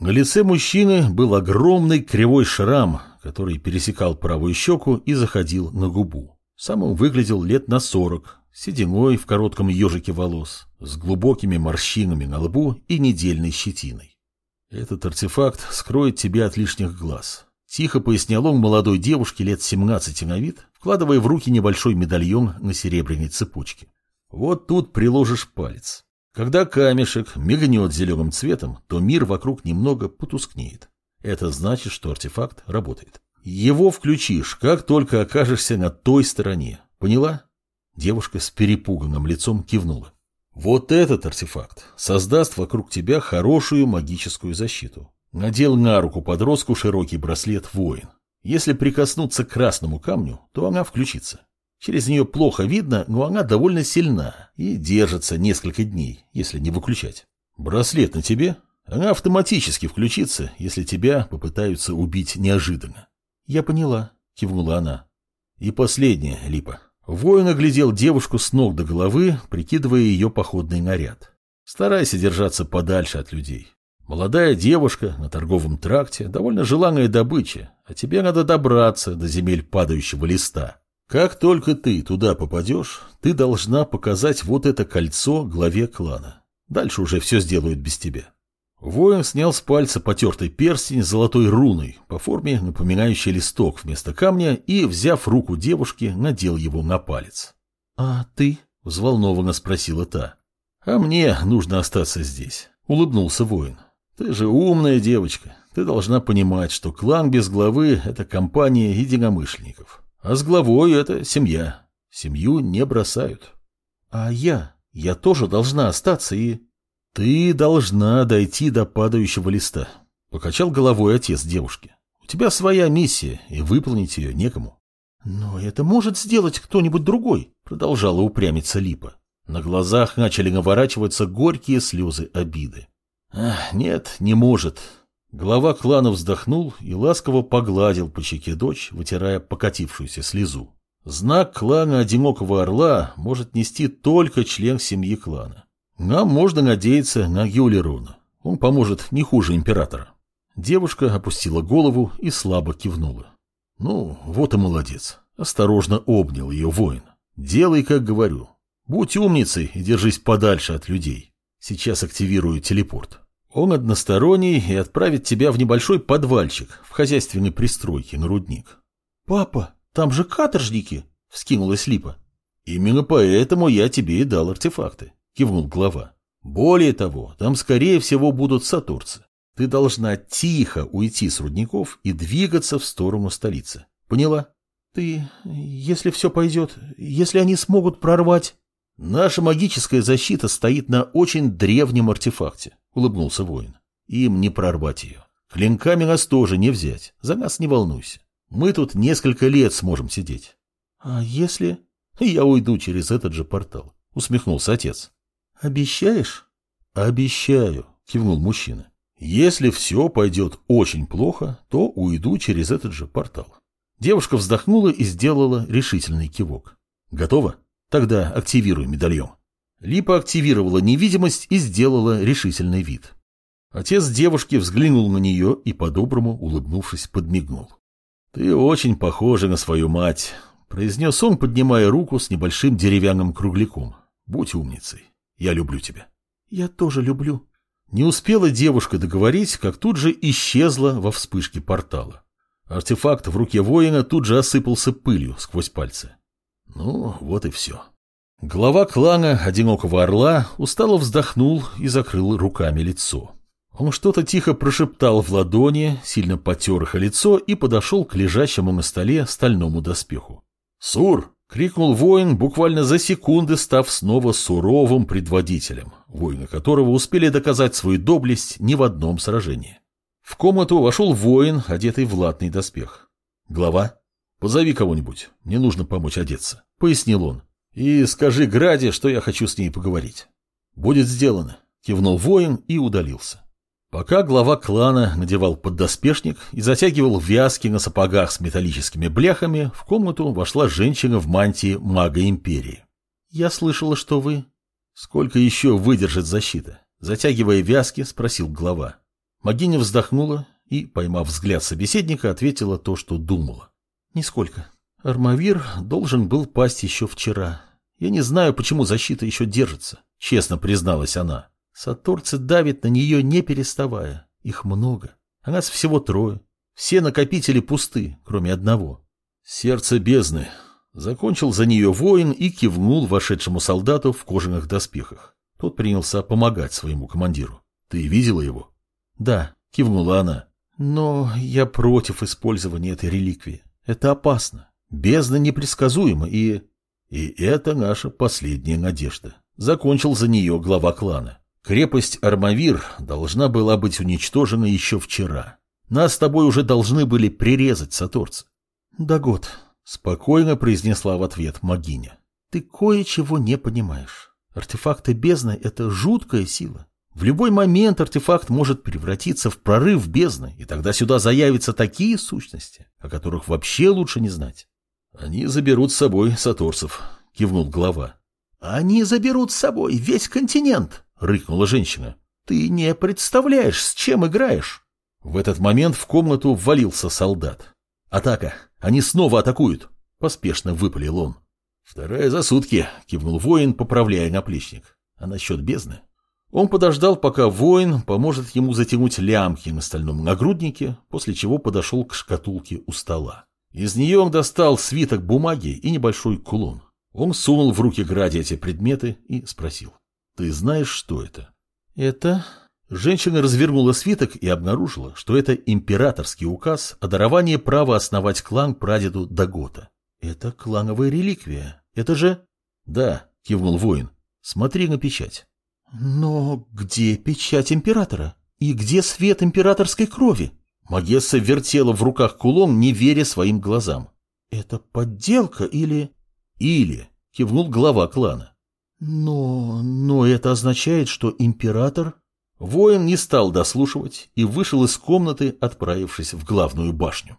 На лице мужчины был огромный кривой шрам, который пересекал правую щеку и заходил на губу. Сам он выглядел лет на сорок, сединой в коротком ежике волос, с глубокими морщинами на лбу и недельной щетиной. Этот артефакт скроет тебя от лишних глаз. Тихо пояснял он молодой девушке лет 17 на вид, вкладывая в руки небольшой медальон на серебряной цепочке. Вот тут приложишь палец. Когда камешек мигнет зеленым цветом, то мир вокруг немного потускнеет. Это значит, что артефакт работает. Его включишь, как только окажешься на той стороне. Поняла? Девушка с перепуганным лицом кивнула. Вот этот артефакт создаст вокруг тебя хорошую магическую защиту. Надел на руку подростку широкий браслет воин. Если прикоснуться к красному камню, то она включится. Через нее плохо видно, но она довольно сильна и держится несколько дней, если не выключать. Браслет на тебе, она автоматически включится, если тебя попытаются убить неожиданно. Я поняла, кивнула она. И последнее, Липа. Воин оглядел девушку с ног до головы, прикидывая ее походный наряд. Старайся держаться подальше от людей. Молодая девушка на торговом тракте, довольно желанная добыча, а тебе надо добраться до земель падающего листа. Как только ты туда попадешь, ты должна показать вот это кольцо главе клана. Дальше уже все сделают без тебя. Воин снял с пальца потертый перстень с золотой руной, по форме напоминающий листок вместо камня, и, взяв руку девушки, надел его на палец. — А ты? — взволнованно спросила та. — А мне нужно остаться здесь, — улыбнулся воин. Ты же умная девочка. Ты должна понимать, что клан без главы – это компания единомышленников. А с главой – это семья. Семью не бросают. А я? Я тоже должна остаться и... Ты должна дойти до падающего листа. Покачал головой отец девушки. У тебя своя миссия, и выполнить ее некому. Но это может сделать кто-нибудь другой, продолжала упрямиться Липа. На глазах начали наворачиваться горькие слезы обиды. Ах, нет, не может. Глава клана вздохнул и ласково погладил по щеке дочь, вытирая покатившуюся слезу. Знак клана Одинокого Орла может нести только член семьи клана. Нам можно надеяться на Юлерона. Он поможет не хуже императора. Девушка опустила голову и слабо кивнула. Ну, вот и молодец. Осторожно обнял ее воин. Делай, как говорю. Будь умницей и держись подальше от людей. Сейчас активирую телепорт. Он односторонний и отправит тебя в небольшой подвальчик в хозяйственной пристройке на рудник. «Папа, там же каторжники!» — вскинулась Липа. «Именно поэтому я тебе и дал артефакты», — кивнул глава. «Более того, там, скорее всего, будут сатурцы. Ты должна тихо уйти с рудников и двигаться в сторону столицы. Поняла?» «Ты... если все пойдет, если они смогут прорвать...» Наша магическая защита стоит на очень древнем артефакте, улыбнулся воин. Им не прорвать ее. Клинками нас тоже не взять. За нас не волнуйся. Мы тут несколько лет сможем сидеть. А если... Я уйду через этот же портал, усмехнулся отец. Обещаешь? Обещаю, кивнул мужчина. Если все пойдет очень плохо, то уйду через этот же портал. Девушка вздохнула и сделала решительный кивок. Готово? Тогда активируй медальон. Липа активировала невидимость и сделала решительный вид. Отец девушки взглянул на нее и, по-доброму, улыбнувшись, подмигнул. «Ты очень похожа на свою мать», — произнес он, поднимая руку с небольшим деревянным кругляком. «Будь умницей. Я люблю тебя». «Я тоже люблю». Не успела девушка договорить, как тут же исчезла во вспышке портала. Артефакт в руке воина тут же осыпался пылью сквозь пальцы. Ну, вот и все. Глава клана Одинокого Орла устало вздохнул и закрыл руками лицо. Он что-то тихо прошептал в ладони, сильно потер их лицо и подошел к лежащему на столе стальному доспеху. «Сур!» — крикнул воин, буквально за секунды став снова суровым предводителем, воины которого успели доказать свою доблесть ни в одном сражении. В комнату вошел воин, одетый в латный доспех. «Глава?» «Позови кого-нибудь, мне нужно помочь одеться», — пояснил он. «И скажи Граде, что я хочу с ней поговорить». «Будет сделано», — кивнул воин и удалился. Пока глава клана надевал поддоспешник и затягивал вязки на сапогах с металлическими бляхами, в комнату вошла женщина в мантии мага Империи. «Я слышала, что вы...» «Сколько еще выдержит защита?» Затягивая вязки, спросил глава. Магиня вздохнула и, поймав взгляд собеседника, ответила то, что думала. Нисколько. Армавир должен был пасть еще вчера. Я не знаю, почему защита еще держится, честно призналась она. Саторцы давят на нее не переставая. Их много. А нас всего трое. Все накопители пусты, кроме одного. Сердце бездны. Закончил за нее воин и кивнул вошедшему солдату в кожаных доспехах. Тот принялся помогать своему командиру. Ты видела его? Да, кивнула она. Но я против использования этой реликвии. Это опасно. Бездна непредсказуема и... И это наша последняя надежда. Закончил за нее глава клана. Крепость Армавир должна была быть уничтожена еще вчера. Нас с тобой уже должны были прирезать, саторцы. Да год, спокойно произнесла в ответ Магиня. Ты кое-чего не понимаешь. Артефакты бездны — это жуткая сила. В любой момент артефакт может превратиться в прорыв бездны, и тогда сюда заявятся такие сущности, о которых вообще лучше не знать. Они заберут с собой саторцев, кивнул глава. Они заберут с собой весь континент, рыкнула женщина. Ты не представляешь, с чем играешь. В этот момент в комнату ввалился солдат. Атака! Они снова атакуют! Поспешно выпалил он. Вторая за сутки, кивнул воин, поправляя наплечник. А насчет бездны? Он подождал, пока воин поможет ему затянуть лямки на стальном нагруднике, после чего подошел к шкатулке у стола. Из нее он достал свиток бумаги и небольшой кулон. Он сунул в руки Гради эти предметы и спросил. «Ты знаешь, что это?» «Это...» Женщина развернула свиток и обнаружила, что это императорский указ о даровании права основать клан прадеду Дагота. «Это клановая реликвия. Это же...» «Да», — кивнул воин. «Смотри на печать». Но где печать императора? И где свет императорской крови? Магесса вертела в руках кулон, не веря своим глазам. Это подделка или... Или, кивнул глава клана. Но... но это означает, что император... Воин не стал дослушивать и вышел из комнаты, отправившись в главную башню.